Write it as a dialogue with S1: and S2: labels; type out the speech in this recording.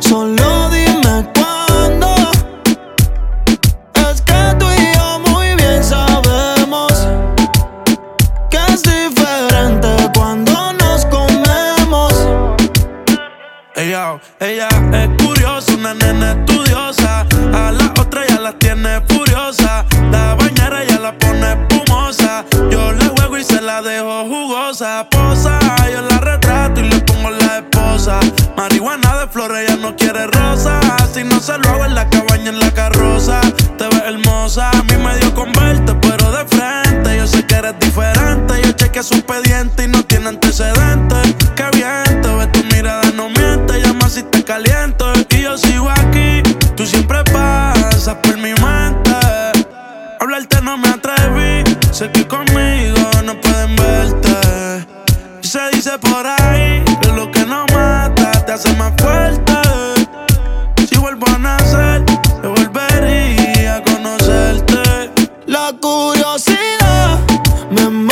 S1: Solo dime cuándo. Es que tú y yo muy bien sabemos que es diferente cuando nos comemos.
S2: Ella, ella es curiosa, una nena estudiosa. A la otra ya la tiene furiosa. La bañera ya la pone espumosa. Yo le juego y se la dejo jugosa. Posa, yo la retrato y le pongo la esposa. Marihuana de flores, ella no quiere rosa. Si no se lo hago en la cabaña, en la carroza. Te ves hermosa, a mí me dio con verte, pero de frente. Yo sé que eres diferente. Yo chequeé su expediente y no tiene antecedentes. Qué bien, te ves tu mirada, no miente. Llama si te caliento. Y yo sigo aquí, tú siempre pasas por mi mente. Hablarte no me atreví, sé que conmigo no pueden verte. Se dice por ahí curiosidad me